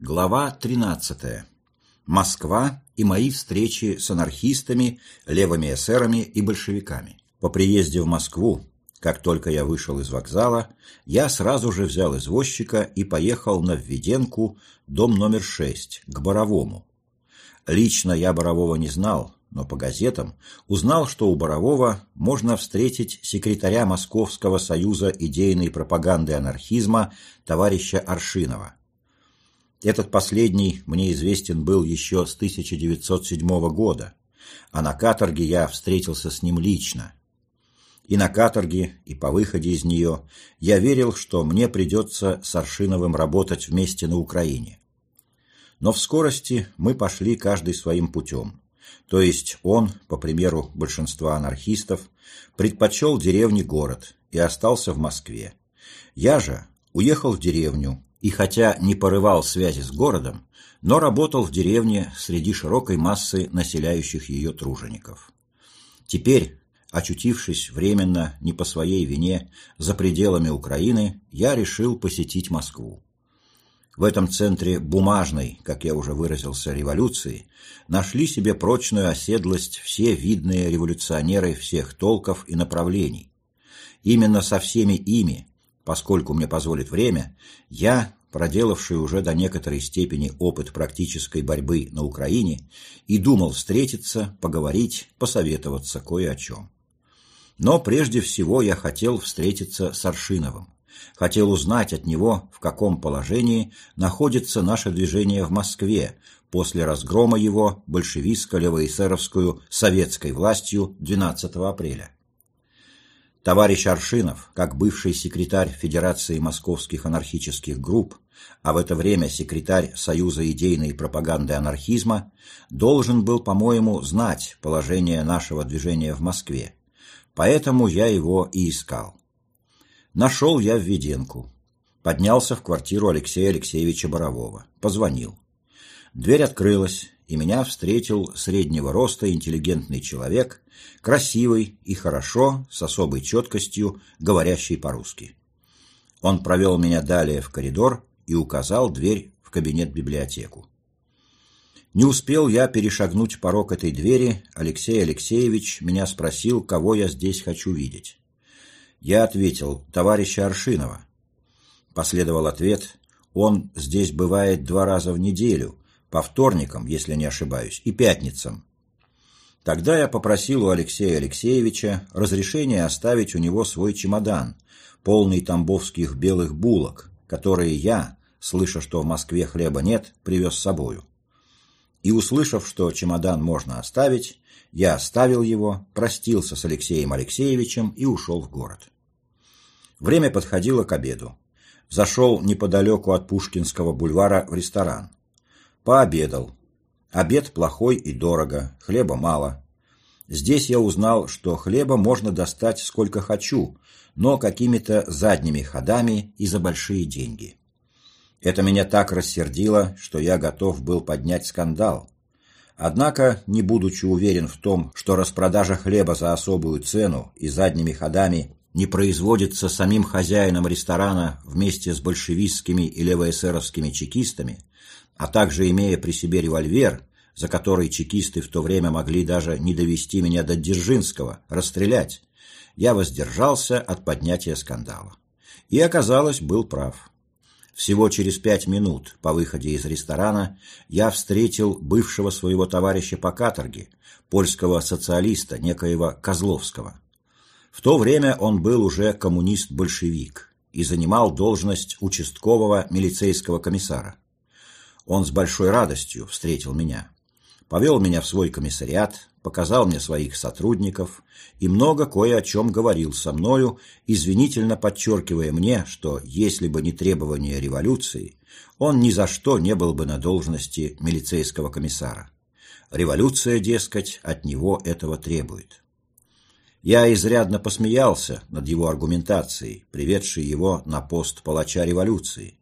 Глава 13. Москва и мои встречи с анархистами, левыми эсерами и большевиками. По приезде в Москву, как только я вышел из вокзала, я сразу же взял извозчика и поехал на Введенку, дом номер 6, к Боровому. Лично я Борового не знал, но по газетам узнал, что у Борового можно встретить секретаря Московского союза идейной пропаганды анархизма товарища Аршинова. Этот последний мне известен был еще с 1907 года, а на каторге я встретился с ним лично. И на каторге, и по выходе из нее я верил, что мне придется с Аршиновым работать вместе на Украине. Но в скорости мы пошли каждый своим путем. То есть он, по примеру большинства анархистов, предпочел деревне город и остался в Москве. Я же уехал в деревню и хотя не порывал связи с городом, но работал в деревне среди широкой массы населяющих ее тружеников. Теперь, очутившись временно не по своей вине за пределами Украины, я решил посетить Москву. В этом центре бумажной, как я уже выразился, революции нашли себе прочную оседлость все видные революционеры всех толков и направлений. Именно со всеми ими поскольку мне позволит время, я, проделавший уже до некоторой степени опыт практической борьбы на Украине, и думал встретиться, поговорить, посоветоваться кое о чем. Но прежде всего я хотел встретиться с Аршиновым. Хотел узнать от него, в каком положении находится наше движение в Москве после разгрома его большевистско-левоэсеровскую советской властью 12 апреля. Товарищ Аршинов, как бывший секретарь Федерации московских анархических групп, а в это время секретарь Союза идейной пропаганды анархизма, должен был, по-моему, знать положение нашего движения в Москве. Поэтому я его и искал. Нашел я Введенку. Поднялся в квартиру Алексея Алексеевича Борового. Позвонил. Дверь открылась, и меня встретил среднего роста интеллигентный человек, красивый и хорошо, с особой четкостью, говорящий по-русски. Он провел меня далее в коридор и указал дверь в кабинет-библиотеку. Не успел я перешагнуть порог этой двери, Алексей Алексеевич меня спросил, кого я здесь хочу видеть. Я ответил, товарища Аршинова. Последовал ответ, он здесь бывает два раза в неделю, по вторникам, если не ошибаюсь, и пятницам. Тогда я попросил у Алексея Алексеевича разрешения оставить у него свой чемодан, полный тамбовских белых булок, которые я, слыша, что в Москве хлеба нет, привез с собою. И, услышав, что чемодан можно оставить, я оставил его, простился с Алексеем Алексеевичем и ушел в город. Время подходило к обеду. Зашел неподалеку от Пушкинского бульвара в ресторан. Пообедал. Обед плохой и дорого, хлеба мало. Здесь я узнал, что хлеба можно достать сколько хочу, но какими-то задними ходами и за большие деньги. Это меня так рассердило, что я готов был поднять скандал. Однако, не будучи уверен в том, что распродажа хлеба за особую цену и задними ходами не производится самим хозяином ресторана вместе с большевистскими и левоэсеровскими чекистами, а также имея при себе револьвер, за который чекисты в то время могли даже не довести меня до Дзержинского, расстрелять, я воздержался от поднятия скандала. И, оказалось, был прав. Всего через пять минут по выходе из ресторана я встретил бывшего своего товарища по каторге, польского социалиста, некоего Козловского. В то время он был уже коммунист-большевик и занимал должность участкового милицейского комиссара. Он с большой радостью встретил меня. Повел меня в свой комиссариат, показал мне своих сотрудников и много кое о чем говорил со мною, извинительно подчеркивая мне, что если бы не требования революции, он ни за что не был бы на должности милицейского комиссара. Революция, дескать, от него этого требует. Я изрядно посмеялся над его аргументацией, приведшей его на пост палача революции,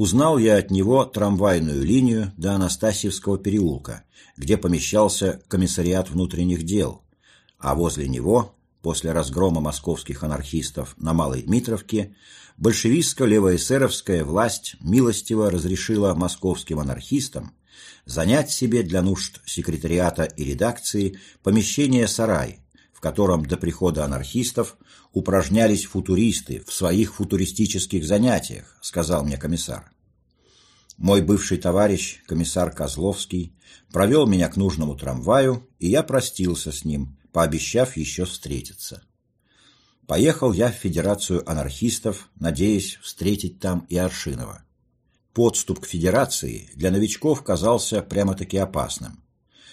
узнал я от него трамвайную линию до Анастасьевского переулка, где помещался комиссариат внутренних дел, а возле него после разгрома московских анархистов на Малой Дмитровке, большевистско-левоэсеровская власть милостиво разрешила московским анархистам занять себе для нужд секретариата и редакции помещение «Сарай», в котором до прихода анархистов упражнялись футуристы в своих футуристических занятиях, сказал мне комиссар. Мой бывший товарищ, комиссар Козловский, провел меня к нужному трамваю, и я простился с ним, пообещав еще встретиться. Поехал я в Федерацию анархистов, надеясь встретить там и Аршинова. Подступ к Федерации для новичков казался прямо-таки опасным.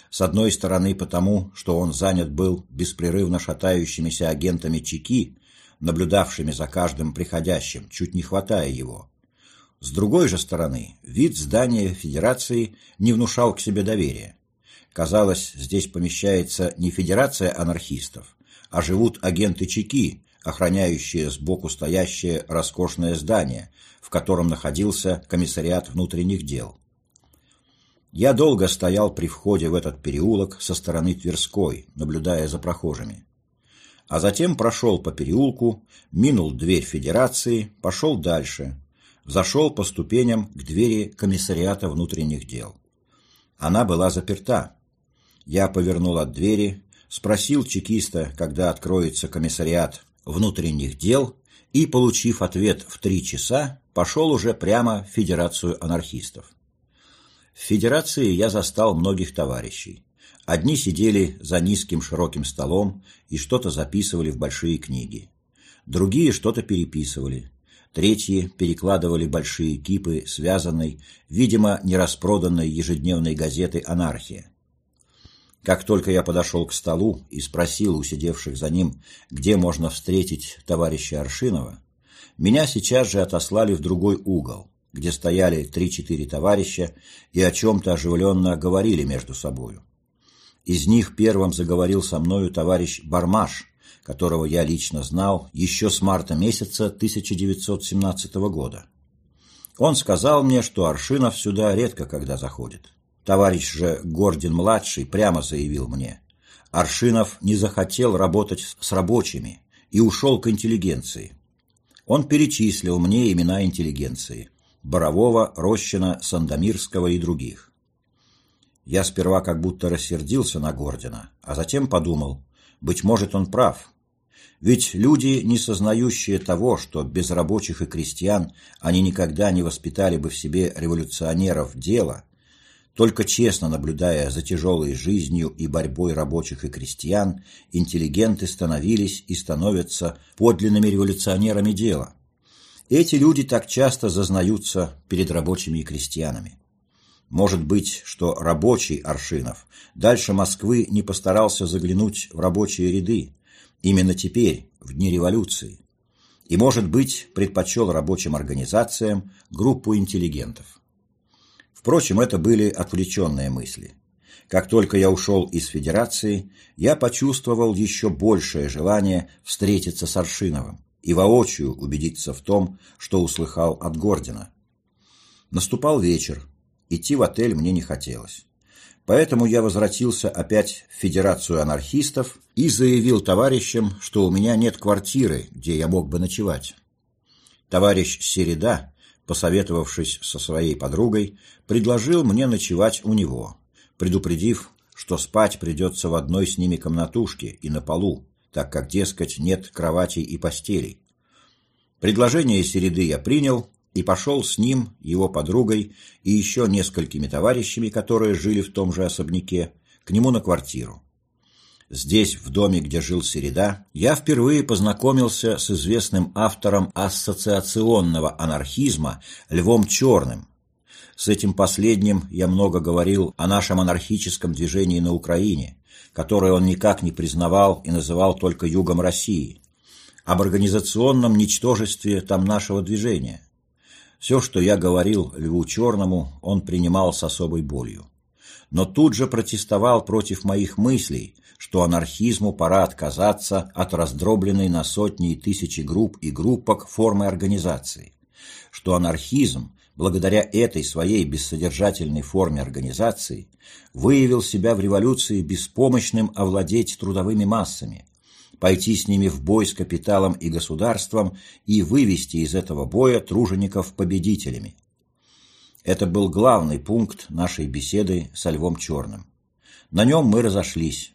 С одной стороны потому, что он занят был беспрерывно шатающимися агентами ЧЕКИ, наблюдавшими за каждым приходящим, чуть не хватая его. С другой же стороны, вид здания Федерации не внушал к себе доверия. Казалось, здесь помещается не Федерация анархистов, а живут агенты ЧЕКИ, охраняющие сбоку стоящее роскошное здание, в котором находился комиссариат внутренних дел. Я долго стоял при входе в этот переулок со стороны Тверской, наблюдая за прохожими. А затем прошел по переулку, минул дверь Федерации, пошел дальше, зашел по ступеням к двери комиссариата внутренних дел. Она была заперта. Я повернул от двери, спросил чекиста, когда откроется комиссариат внутренних дел, и, получив ответ в три часа, пошел уже прямо в Федерацию анархистов. В Федерации я застал многих товарищей. Одни сидели за низким широким столом и что-то записывали в большие книги. Другие что-то переписывали. Третьи перекладывали большие кипы связанной, видимо, нераспроданной ежедневной газеты «Анархия». Как только я подошел к столу и спросил у сидевших за ним, где можно встретить товарища Аршинова, меня сейчас же отослали в другой угол, где стояли три-четыре товарища и о чем-то оживленно говорили между собою. Из них первым заговорил со мною товарищ Бармаш, которого я лично знал еще с марта месяца 1917 года. Он сказал мне, что Аршинов сюда редко когда заходит. Товарищ же Гордин-младший прямо заявил мне, Аршинов не захотел работать с рабочими и ушел к интеллигенции. Он перечислил мне имена интеллигенции – Борового, Рощина, Сандомирского и других. Я сперва как будто рассердился на Гордина, а затем подумал, быть может, он прав. Ведь люди, не сознающие того, что без рабочих и крестьян они никогда не воспитали бы в себе революционеров дела, только честно наблюдая за тяжелой жизнью и борьбой рабочих и крестьян, интеллигенты становились и становятся подлинными революционерами дела. Эти люди так часто зазнаются перед рабочими и крестьянами. Может быть, что рабочий Аршинов дальше Москвы не постарался заглянуть в рабочие ряды, именно теперь, в дни революции, и, может быть, предпочел рабочим организациям группу интеллигентов. Впрочем, это были отвлеченные мысли. Как только я ушел из Федерации, я почувствовал еще большее желание встретиться с Аршиновым и воочию убедиться в том, что услыхал от Гордина. Наступал вечер, идти в отель мне не хотелось. Поэтому я возвратился опять в Федерацию анархистов и заявил товарищам, что у меня нет квартиры, где я мог бы ночевать. Товарищ Середа посоветовавшись со своей подругой, предложил мне ночевать у него, предупредив, что спать придется в одной с ними комнатушке и на полу, так как, дескать, нет кроватей и постелей. Предложение Середы я принял и пошел с ним, его подругой и еще несколькими товарищами, которые жили в том же особняке, к нему на квартиру. Здесь, в доме, где жил Середа, я впервые познакомился с известным автором ассоциационного анархизма Львом Черным. С этим последним я много говорил о нашем анархическом движении на Украине, которое он никак не признавал и называл только югом России, об организационном ничтожестве там нашего движения. Все, что я говорил Льву Черному, он принимал с особой болью но тут же протестовал против моих мыслей, что анархизму пора отказаться от раздробленной на сотни и тысячи групп и группок формы организации, что анархизм, благодаря этой своей бессодержательной форме организации, выявил себя в революции беспомощным овладеть трудовыми массами, пойти с ними в бой с капиталом и государством и вывести из этого боя тружеников победителями. Это был главный пункт нашей беседы со Львом Черным. На нем мы разошлись,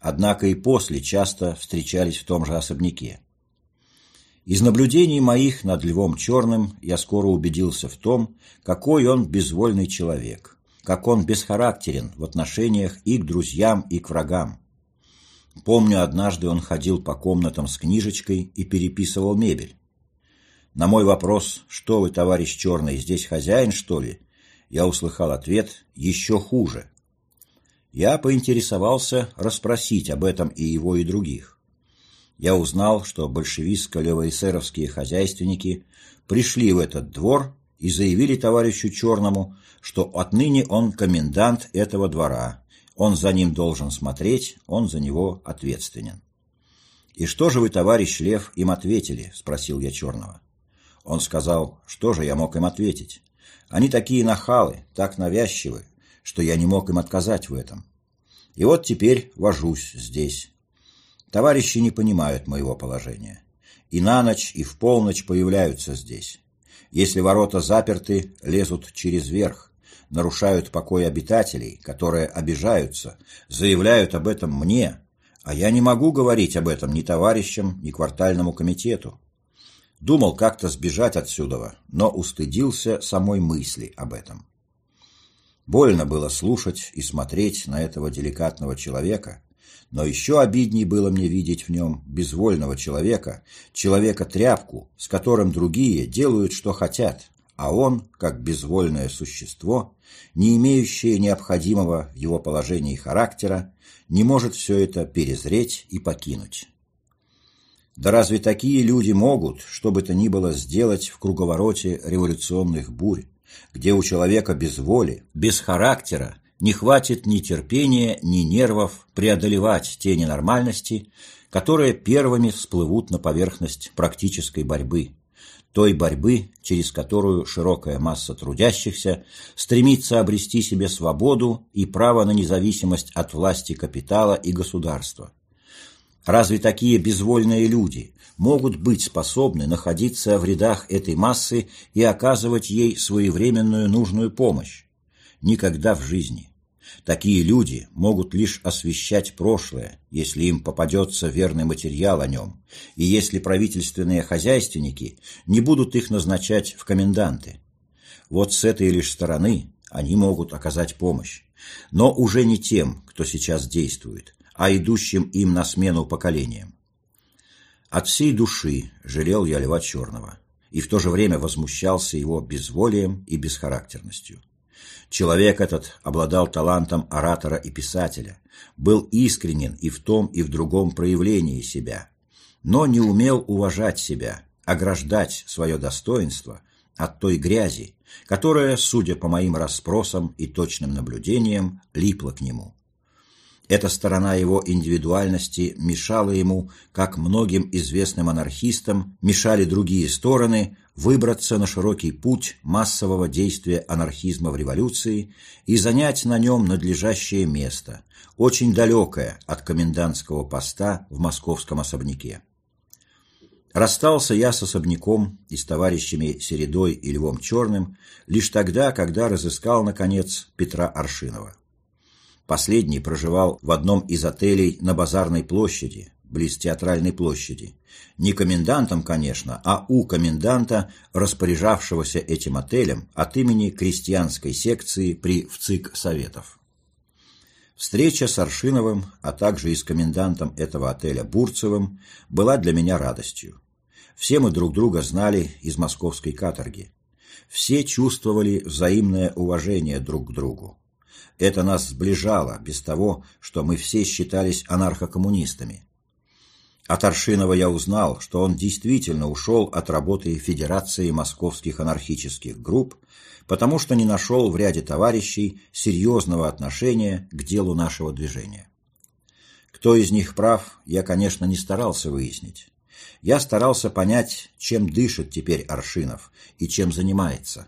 однако и после часто встречались в том же особняке. Из наблюдений моих над Львом Черным я скоро убедился в том, какой он безвольный человек, как он бесхарактерен в отношениях и к друзьям, и к врагам. Помню, однажды он ходил по комнатам с книжечкой и переписывал мебель. На мой вопрос «Что вы, товарищ Черный, здесь хозяин, что ли?» я услыхал ответ «Еще хуже». Я поинтересовался расспросить об этом и его, и других. Я узнал, что большевистско-левоэсеровские хозяйственники пришли в этот двор и заявили товарищу Черному, что отныне он комендант этого двора, он за ним должен смотреть, он за него ответственен. «И что же вы, товарищ Лев, им ответили?» – спросил я Черного. Он сказал, что же я мог им ответить. Они такие нахалы, так навязчивы, что я не мог им отказать в этом. И вот теперь вожусь здесь. Товарищи не понимают моего положения. И на ночь, и в полночь появляются здесь. Если ворота заперты, лезут через верх, нарушают покой обитателей, которые обижаются, заявляют об этом мне, а я не могу говорить об этом ни товарищам, ни квартальному комитету. Думал как-то сбежать отсюда, но устыдился самой мысли об этом. Больно было слушать и смотреть на этого деликатного человека, но еще обидней было мне видеть в нем безвольного человека, человека-тряпку, с которым другие делают, что хотят, а он, как безвольное существо, не имеющее необходимого в его положении характера, не может все это перезреть и покинуть. Да разве такие люди могут, что бы то ни было, сделать в круговороте революционных бурь, где у человека без воли, без характера не хватит ни терпения, ни нервов преодолевать те ненормальности, которые первыми всплывут на поверхность практической борьбы, той борьбы, через которую широкая масса трудящихся стремится обрести себе свободу и право на независимость от власти капитала и государства. Разве такие безвольные люди могут быть способны находиться в рядах этой массы и оказывать ей своевременную нужную помощь? Никогда в жизни. Такие люди могут лишь освещать прошлое, если им попадется верный материал о нем, и если правительственные хозяйственники не будут их назначать в коменданты. Вот с этой лишь стороны они могут оказать помощь, но уже не тем, кто сейчас действует, а идущим им на смену поколениям. От всей души жалел я Льва Черного и в то же время возмущался его безволием и бесхарактерностью. Человек этот обладал талантом оратора и писателя, был искренен и в том, и в другом проявлении себя, но не умел уважать себя, ограждать свое достоинство от той грязи, которая, судя по моим расспросам и точным наблюдениям, липла к нему. Эта сторона его индивидуальности мешала ему, как многим известным анархистам мешали другие стороны, выбраться на широкий путь массового действия анархизма в революции и занять на нем надлежащее место, очень далекое от комендантского поста в московском особняке. Расстался я с особняком и с товарищами Середой и Львом Черным лишь тогда, когда разыскал, наконец, Петра Аршинова. Последний проживал в одном из отелей на Базарной площади, близ Театральной площади. Не комендантом, конечно, а у коменданта, распоряжавшегося этим отелем от имени крестьянской секции при ВЦИК Советов. Встреча с Аршиновым, а также и с комендантом этого отеля Бурцевым была для меня радостью. Все мы друг друга знали из московской каторги. Все чувствовали взаимное уважение друг к другу. Это нас сближало, без того, что мы все считались анархокоммунистами. От Аршинова я узнал, что он действительно ушел от работы Федерации московских анархических групп, потому что не нашел в ряде товарищей серьезного отношения к делу нашего движения. Кто из них прав, я, конечно, не старался выяснить. Я старался понять, чем дышит теперь Аршинов и чем занимается.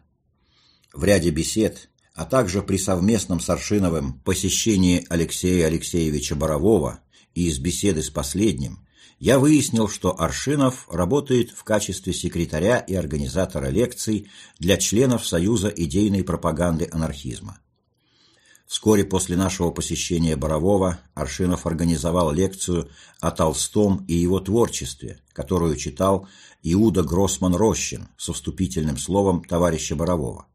В ряде бесед а также при совместном с Аршиновым посещении Алексея Алексеевича Борового и из беседы с последним, я выяснил, что Аршинов работает в качестве секретаря и организатора лекций для членов Союза идейной пропаганды анархизма. Вскоре после нашего посещения Борового Аршинов организовал лекцию о Толстом и его творчестве, которую читал Иуда Гроссман-Рощин со вступительным словом товарища Борового.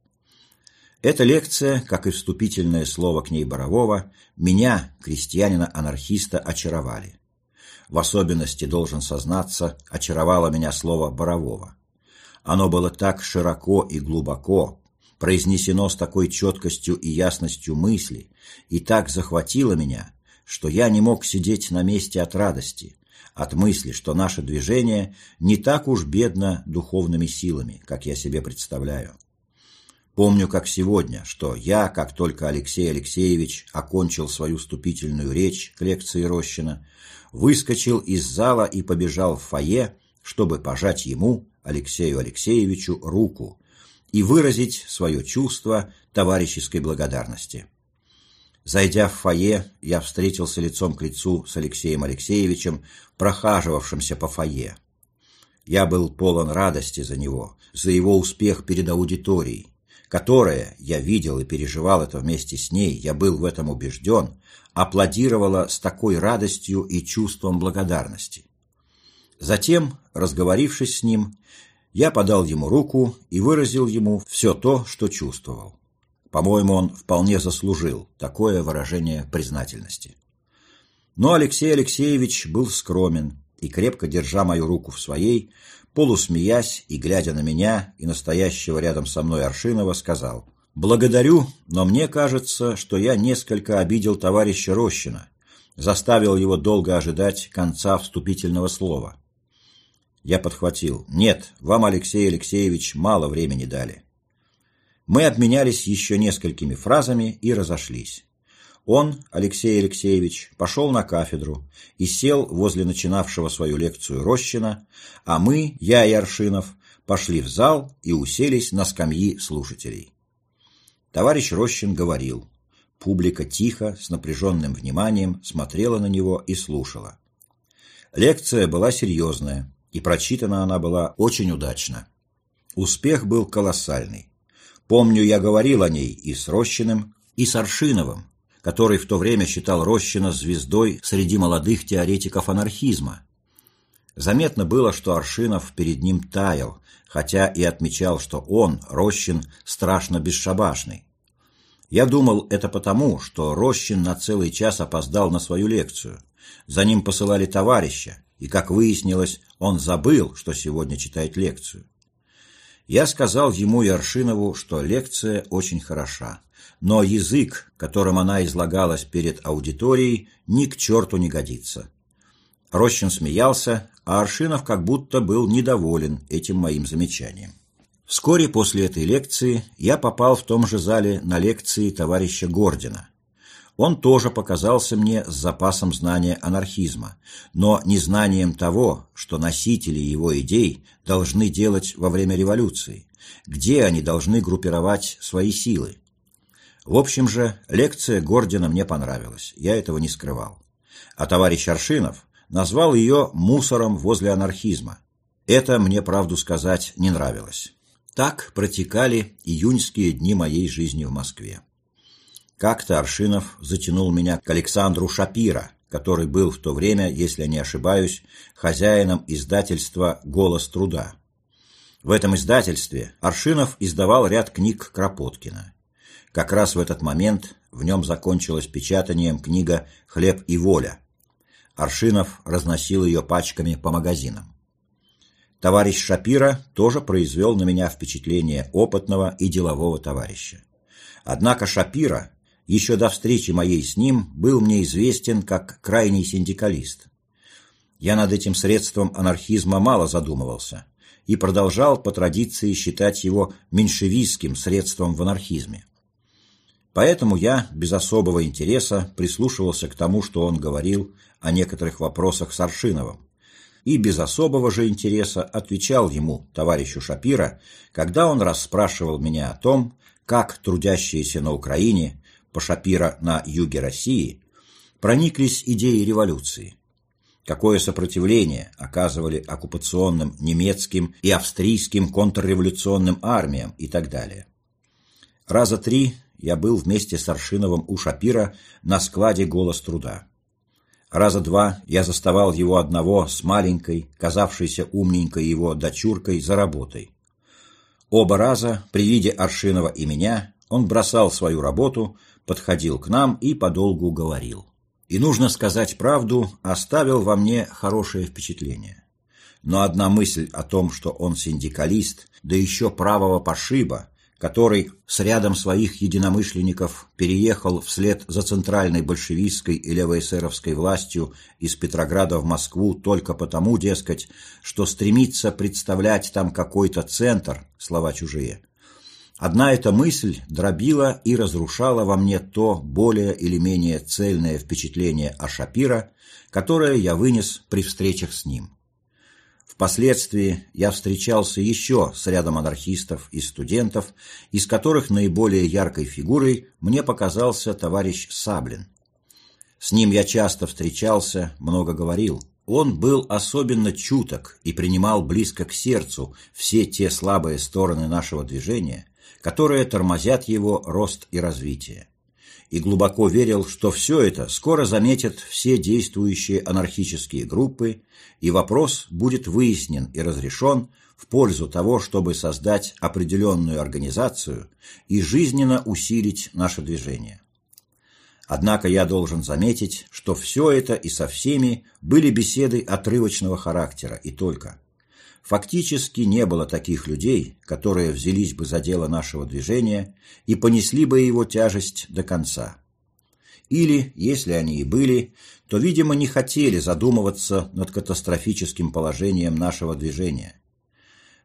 Эта лекция, как и вступительное слово к ней Борового, меня, крестьянина-анархиста, очаровали. В особенности, должен сознаться, очаровало меня слово Борового. Оно было так широко и глубоко, произнесено с такой четкостью и ясностью мысли, и так захватило меня, что я не мог сидеть на месте от радости, от мысли, что наше движение не так уж бедно духовными силами, как я себе представляю. Помню, как сегодня, что я, как только Алексей Алексеевич окончил свою вступительную речь к лекции Рощина, выскочил из зала и побежал в фойе, чтобы пожать ему, Алексею Алексеевичу, руку, и выразить свое чувство товарищеской благодарности. Зайдя в фойе, я встретился лицом к лицу с Алексеем Алексеевичем, прохаживавшимся по фойе. Я был полон радости за него, за его успех перед аудиторией, которая, я видел и переживал это вместе с ней, я был в этом убежден, аплодировала с такой радостью и чувством благодарности. Затем, разговорившись с ним, я подал ему руку и выразил ему все то, что чувствовал. По-моему, он вполне заслужил такое выражение признательности. Но Алексей Алексеевич был скромен и, крепко держа мою руку в своей, полусмеясь и глядя на меня и настоящего рядом со мной Аршинова, сказал «Благодарю, но мне кажется, что я несколько обидел товарища Рощина, заставил его долго ожидать конца вступительного слова. Я подхватил. «Нет, вам, Алексей Алексеевич, мало времени дали». Мы обменялись еще несколькими фразами и разошлись. Он, Алексей Алексеевич, пошел на кафедру и сел возле начинавшего свою лекцию Рощина, а мы, я и Аршинов, пошли в зал и уселись на скамьи слушателей. Товарищ Рощин говорил. Публика тихо, с напряженным вниманием смотрела на него и слушала. Лекция была серьезная, и прочитана она была очень удачно. Успех был колоссальный. Помню, я говорил о ней и с Рощиным, и с Аршиновым, который в то время считал Рощина звездой среди молодых теоретиков анархизма. Заметно было, что Аршинов перед ним таял, хотя и отмечал, что он, Рощин, страшно бесшабашный. Я думал, это потому, что Рощин на целый час опоздал на свою лекцию. За ним посылали товарища, и, как выяснилось, он забыл, что сегодня читает лекцию. Я сказал ему и Аршинову, что лекция очень хороша, но язык, которым она излагалась перед аудиторией, ни к черту не годится. Рощин смеялся, а Аршинов как будто был недоволен этим моим замечанием. Вскоре после этой лекции я попал в том же зале на лекции товарища Гордина, он тоже показался мне с запасом знания анархизма, но не знанием того, что носители его идей должны делать во время революции, где они должны группировать свои силы. В общем же, лекция Гордина мне понравилась, я этого не скрывал. А товарищ Аршинов назвал ее «мусором возле анархизма». Это мне, правду сказать, не нравилось. Так протекали июньские дни моей жизни в Москве. Как-то Аршинов затянул меня к Александру Шапира, который был в то время, если не ошибаюсь, хозяином издательства «Голос труда». В этом издательстве Аршинов издавал ряд книг Кропоткина. Как раз в этот момент в нем закончилось печатанием книга «Хлеб и воля». Аршинов разносил ее пачками по магазинам. Товарищ Шапира тоже произвел на меня впечатление опытного и делового товарища. Однако Шапира еще до встречи моей с ним был мне известен как крайний синдикалист. Я над этим средством анархизма мало задумывался и продолжал по традиции считать его меньшевистским средством в анархизме. Поэтому я без особого интереса прислушивался к тому, что он говорил о некоторых вопросах с Аршиновым, и без особого же интереса отвечал ему, товарищу Шапира, когда он расспрашивал меня о том, как трудящиеся на Украине по Шапира на юге России, прониклись идеей революции. какое сопротивление оказывали оккупационным немецким и австрийским контрреволюционным армиям и так далее. Раза три я был вместе с Аршиновым у Шапира на складе «Голос труда». Раза два я заставал его одного с маленькой, казавшейся умненькой его дочуркой за работой. Оба раза при виде Аршинова и меня он бросал свою работу, подходил к нам и подолгу говорил. И, нужно сказать правду, оставил во мне хорошее впечатление. Но одна мысль о том, что он синдикалист, да еще правого пошиба, который с рядом своих единомышленников переехал вслед за центральной большевистской и левоэсеровской властью из Петрограда в Москву только потому, дескать, что стремится представлять там какой-то центр, слова чужие. Одна эта мысль дробила и разрушала во мне то более или менее цельное впечатление о Шапира, которое я вынес при встречах с ним. Впоследствии я встречался еще с рядом анархистов и студентов, из которых наиболее яркой фигурой мне показался товарищ Саблин. С ним я часто встречался, много говорил. Он был особенно чуток и принимал близко к сердцу все те слабые стороны нашего движения, которые тормозят его рост и развитие и глубоко верил, что все это скоро заметят все действующие анархические группы, и вопрос будет выяснен и разрешен в пользу того, чтобы создать определенную организацию и жизненно усилить наше движение. Однако я должен заметить, что все это и со всеми были беседы отрывочного характера и только. Фактически не было таких людей, которые взялись бы за дело нашего движения и понесли бы его тяжесть до конца. Или, если они и были, то, видимо, не хотели задумываться над катастрофическим положением нашего движения.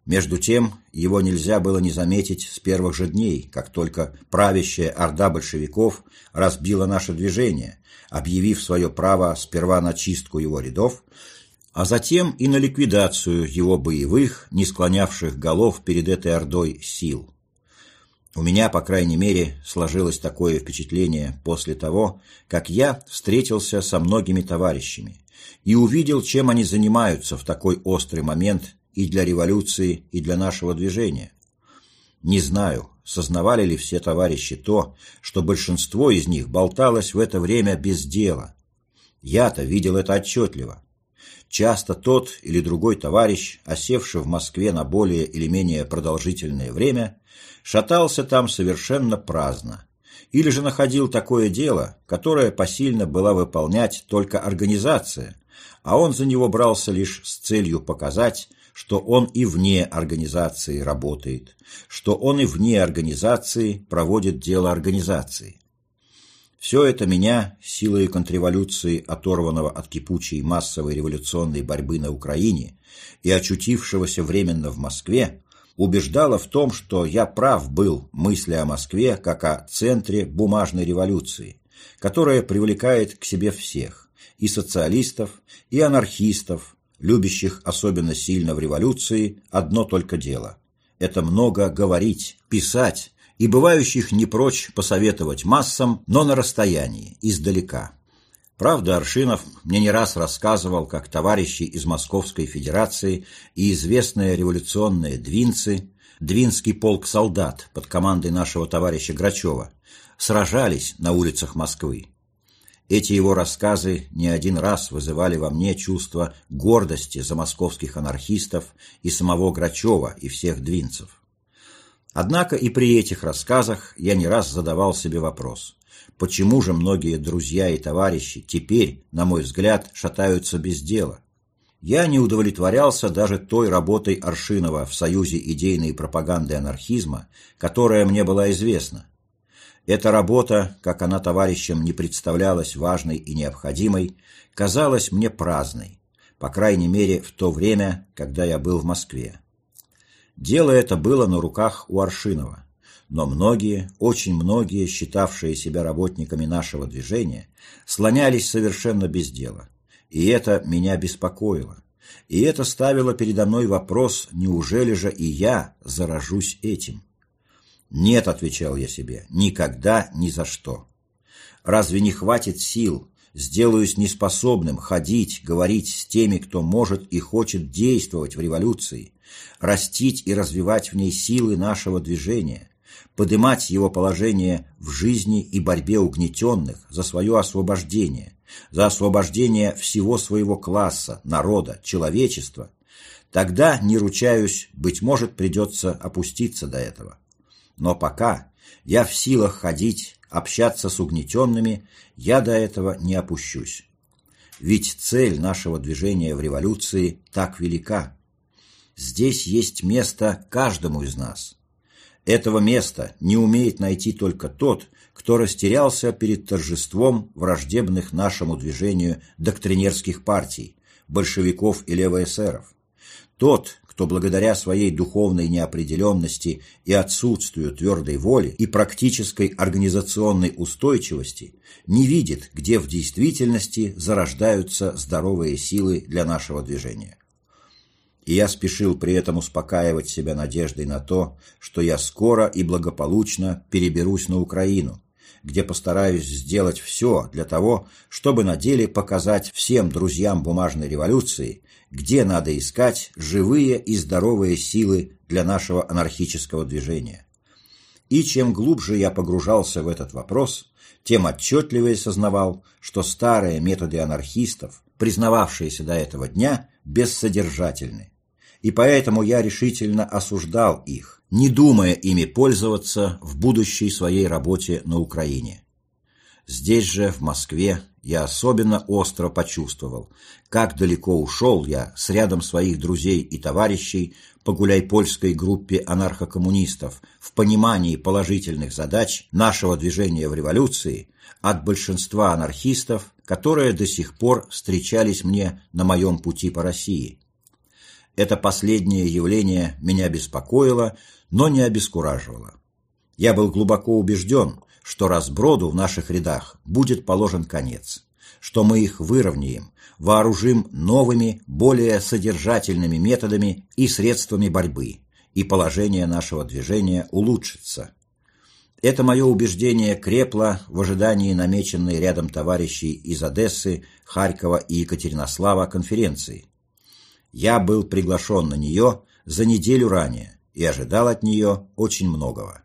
Между тем, его нельзя было не заметить с первых же дней, как только правящая орда большевиков разбила наше движение, объявив свое право сперва на чистку его рядов, а затем и на ликвидацию его боевых, не склонявших голов перед этой ордой сил. У меня, по крайней мере, сложилось такое впечатление после того, как я встретился со многими товарищами и увидел, чем они занимаются в такой острый момент и для революции, и для нашего движения. Не знаю, сознавали ли все товарищи то, что большинство из них болталось в это время без дела. Я-то видел это отчетливо. Часто тот или другой товарищ, осевший в Москве на более или менее продолжительное время, шатался там совершенно праздно, или же находил такое дело, которое посильно была выполнять только организация, а он за него брался лишь с целью показать, что он и вне организации работает, что он и вне организации проводит дело организации. Все это меня, силой контрреволюции, оторванного от кипучей массовой революционной борьбы на Украине и очутившегося временно в Москве, убеждало в том, что я прав был, мысля о Москве как о центре бумажной революции, которая привлекает к себе всех, и социалистов, и анархистов, любящих особенно сильно в революции одно только дело – это много говорить, писать, и бывающих не прочь посоветовать массам, но на расстоянии, издалека. Правда, Аршинов мне не раз рассказывал, как товарищи из Московской Федерации и известные революционные двинцы, Двинский полк солдат под командой нашего товарища Грачева, сражались на улицах Москвы. Эти его рассказы не один раз вызывали во мне чувство гордости за московских анархистов и самого Грачева и всех двинцев. Однако и при этих рассказах я не раз задавал себе вопрос, почему же многие друзья и товарищи теперь, на мой взгляд, шатаются без дела? Я не удовлетворялся даже той работой Аршинова в Союзе идейной пропаганды анархизма, которая мне была известна. Эта работа, как она товарищам не представлялась важной и необходимой, казалась мне праздной, по крайней мере в то время, когда я был в Москве. Дело это было на руках у Аршинова, но многие, очень многие, считавшие себя работниками нашего движения, слонялись совершенно без дела. И это меня беспокоило. И это ставило передо мной вопрос, неужели же и я заражусь этим? «Нет», — отвечал я себе, — «никогда, ни за что». Разве не хватит сил, сделаюсь неспособным ходить, говорить с теми, кто может и хочет действовать в революции, растить и развивать в ней силы нашего движения, подымать его положение в жизни и борьбе угнетенных за свое освобождение, за освобождение всего своего класса, народа, человечества, тогда, не ручаюсь, быть может, придется опуститься до этого. Но пока я в силах ходить, общаться с угнетенными, я до этого не опущусь. Ведь цель нашего движения в революции так велика. Здесь есть место каждому из нас. Этого места не умеет найти только тот, кто растерялся перед торжеством враждебных нашему движению доктринерских партий, большевиков и левоэсеров. Тот, кто благодаря своей духовной неопределенности и отсутствию твердой воли и практической организационной устойчивости не видит, где в действительности зарождаются здоровые силы для нашего движения. И я спешил при этом успокаивать себя надеждой на то, что я скоро и благополучно переберусь на Украину, где постараюсь сделать все для того, чтобы на деле показать всем друзьям бумажной революции, где надо искать живые и здоровые силы для нашего анархического движения. И чем глубже я погружался в этот вопрос, тем отчетливее сознавал, что старые методы анархистов, признававшиеся до этого дня, бессодержательны. И поэтому я решительно осуждал их, не думая ими пользоваться в будущей своей работе на Украине. Здесь же, в Москве, я особенно остро почувствовал, как далеко ушел я с рядом своих друзей и товарищей по гуляй-польской группе анархокоммунистов в понимании положительных задач нашего движения в революции от большинства анархистов, которые до сих пор встречались мне на моем пути по России. Это последнее явление меня беспокоило, но не обескураживало. Я был глубоко убежден, что разброду в наших рядах будет положен конец, что мы их выровняем, вооружим новыми, более содержательными методами и средствами борьбы, и положение нашего движения улучшится. Это мое убеждение крепло в ожидании намеченной рядом товарищей из Одессы, Харькова и Екатеринослава конференции. Я был приглашен на нее за неделю ранее и ожидал от нее очень многого.